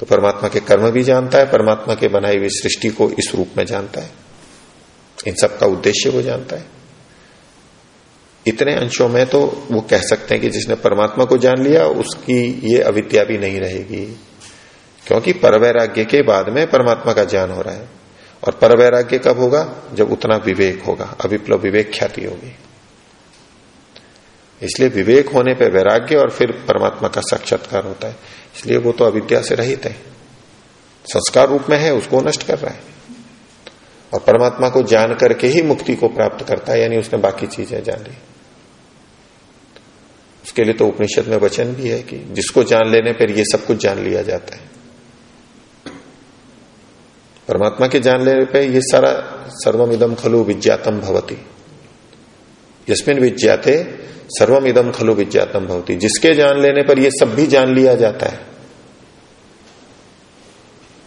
तो परमात्मा के कर्म भी जानता है, परमात्मा के बनाई हुई सृष्टि को इस रूप में जानता है। इन सब का उद्देश्य वो जानता है। इतने अंशों में तो वो कह सकते हैं कि जिसने परमात्मा को जान लिया, उसकी ये अविद्या भी नहीं रहेगी। क्योंकि परवैराग्य के बाद में परमात्मा का ज्ञान हो रहा है। और परवैराग्य कब होगा? जब उतना विवेक होगा, अविप्लव विवेक ख्याति होगी। इसलिए विवेक होने पे वैराग्य और फिर परमात्मा का साक्षात्कार होता है। इसलिए वो तो अविद्या से रहित है। संस्कार रूप में है, उसको नष्ट कर रहा है। और परमात्मा को जान करके ही मुक्ति को प्राप्त करता है, यानी उसने बाकी चीज़ें जान ली। उसके लिए तो उपनिषद में वचन भी है कि जिसको जान लेने पर ये सब कुछ जान लिया जाता है। परमात्मा के जान लेने पर ये सारा सर्वम इदम खलु विज्ञातम भवती। यस्मिन विज्ञाते सर्वम इदम खलु विज्ञातम भवती। जिसके जान लेने पर यह सब भी जान लिया जाता है।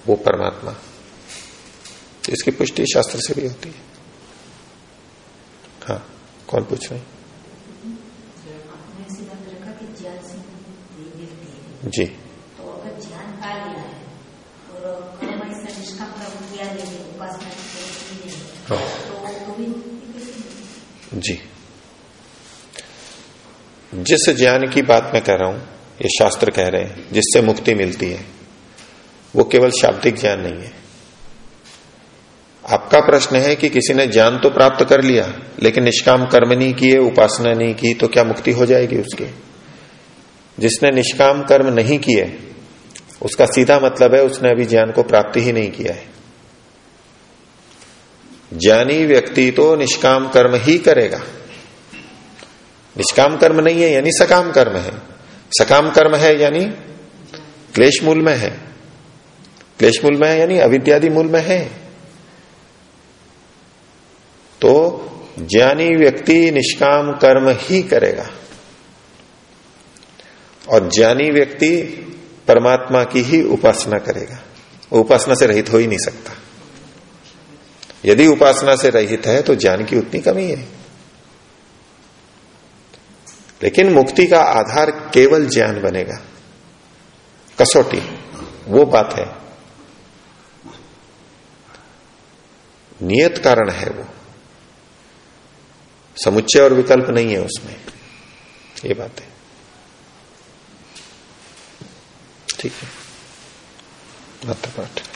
वो परमात्मा। इसकी पुष्टि शास्त्र से भी होती है। हाँ कौन पूछ रहे जी। तो अगर ज्ञान पा लिया है और कर्म ऐसा निष्काम कर्म किया नहीं उपासना हाँ। तो तो जी। जिस ज्ञान की बात मैं कह रहा हूँ, ये शास्त्र कह रहे हैं, जिससे मुक्ति मिलती है, वो केवल शाब्दिक ज्ञान नहीं है। आपका प्रश्न है कि किसी ने ज्ञान तो प्राप्त कर लिया, लेकिन निष्काम कर्म नहीं किए, उपासना नहीं की तो क्या मुक्ति हो जाएगी उसकी? जिसने निष्काम कर्म नहीं किए, उसका सीधा मतलब है उसने अभी ज्ञान को प्राप्ति ही नहीं किया है। ज्ञानी व्यक्ति तो निष्काम कर्म ही करेगा। निष्काम कर्म नहीं है, यानी सकाम कर्म है। सकाम कर्म है यानी क्लेश मूल में है। क्लेश मूल में है यानी अविद्यादि मूल में है। तो ज्ञानी व्यक्ति निष्काम कर्म ही करेगा। और ज्ञानी व्यक्ति परमात्मा की ही उपासना करेगा। उपासना से रहित हो ही नहीं सकता। यदि उपासना से रहित है तो ज्ञान की उतनी कमी है। लेकिन मुक्ति का आधार केवल ज्ञान बनेगा। कसौटी, वो बात है। नियत कारण है वो। समुच्चय और विकल्प नहीं है उसमें। ये बात है। ठीक है। पाठ